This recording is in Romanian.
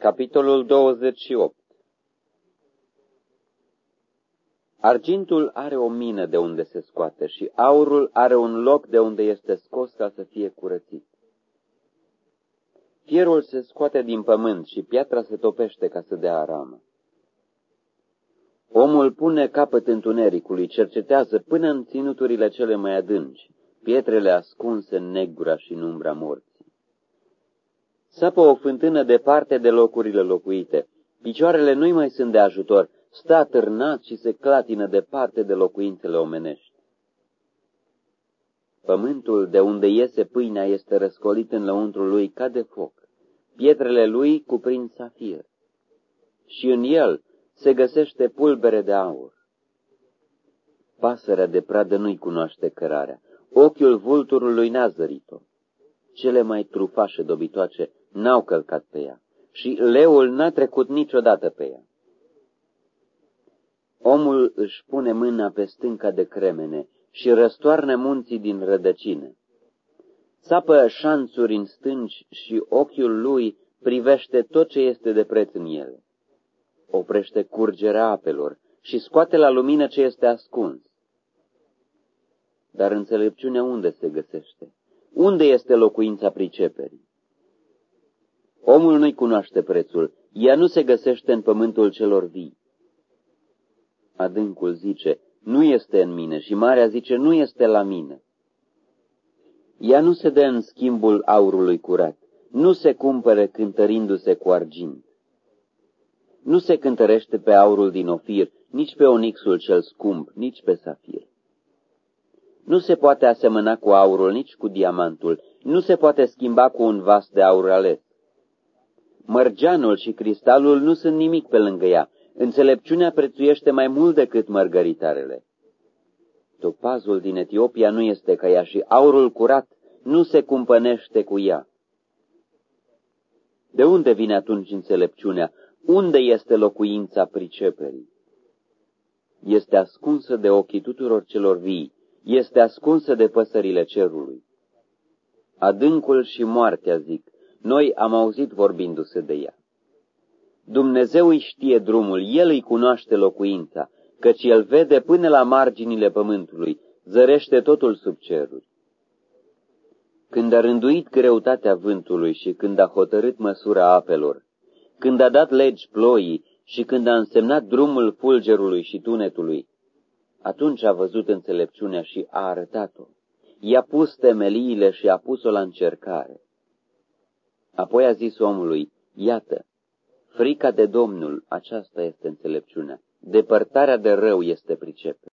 Capitolul 28 Argintul are o mină de unde se scoate și aurul are un loc de unde este scos ca să fie curățit. Fierul se scoate din pământ și piatra se topește ca să dea aramă. Omul pune capăt întunericului, cercetează până în ținuturile cele mai adânci, pietrele ascunse în negura și în umbra morții. Sapă o fântână departe de locurile locuite. Picioarele nu-i mai sunt de ajutor, stă atârnat și se clatină departe de locuințele omenești. Pământul de unde iese pâinea este răscolit în lăuntrul lui ca de foc. Pietrele lui cuprind safir. Și în el se găsește pulbere de aur. Pasărea de pradă nu-i cunoaște cărarea. Ochiul vulturului n-a zărit-o. Cele mai trufașe dobitoace n-au călcat pe ea și leul n-a trecut niciodată pe ea. Omul își pune mâna pe stânca de cremene și răstoarne munții din rădăcine. Sapă șanțuri în stânci și ochiul lui privește tot ce este de preț în ele. Oprește curgerea apelor și scoate la lumină ce este ascuns. Dar înțelepciunea unde se găsește? Unde este locuința priceperii? Omul nu-i cunoaște prețul, ea nu se găsește în pământul celor vii. Adâncul zice, nu este în mine și marea zice, nu este la mine. Ea nu se dă în schimbul aurului curat, nu se cumpere cântărindu-se cu argint. Nu se cântărește pe aurul din ofir, nici pe onixul cel scump, nici pe safir. Nu se poate asemăna cu aurul, nici cu diamantul, nu se poate schimba cu un vas de aur ales. Mărgeanul și cristalul nu sunt nimic pe lângă ea. Înțelepciunea prețuiește mai mult decât mărgăritarele. Topazul din Etiopia nu este ca ea și aurul curat nu se cumpănește cu ea. De unde vine atunci înțelepciunea? Unde este locuința priceperii? Este ascunsă de ochii tuturor celor vii, este ascunsă de păsările cerului. Adâncul și moartea, zic, noi am auzit vorbindu-se de ea. Dumnezeu îi știe drumul, El îi cunoaște locuința, căci El vede până la marginile pământului, zărește totul sub ceruri. Când a rânduit greutatea vântului și când a hotărât măsura apelor, când a dat legi ploii și când a însemnat drumul fulgerului și tunetului, atunci a văzut înțelepciunea și a arătat-o. I-a pus temeliile și a pus-o la încercare. Apoi a zis omului, iată, frica de Domnul, aceasta este înțelepciunea, depărtarea de rău este pricepere.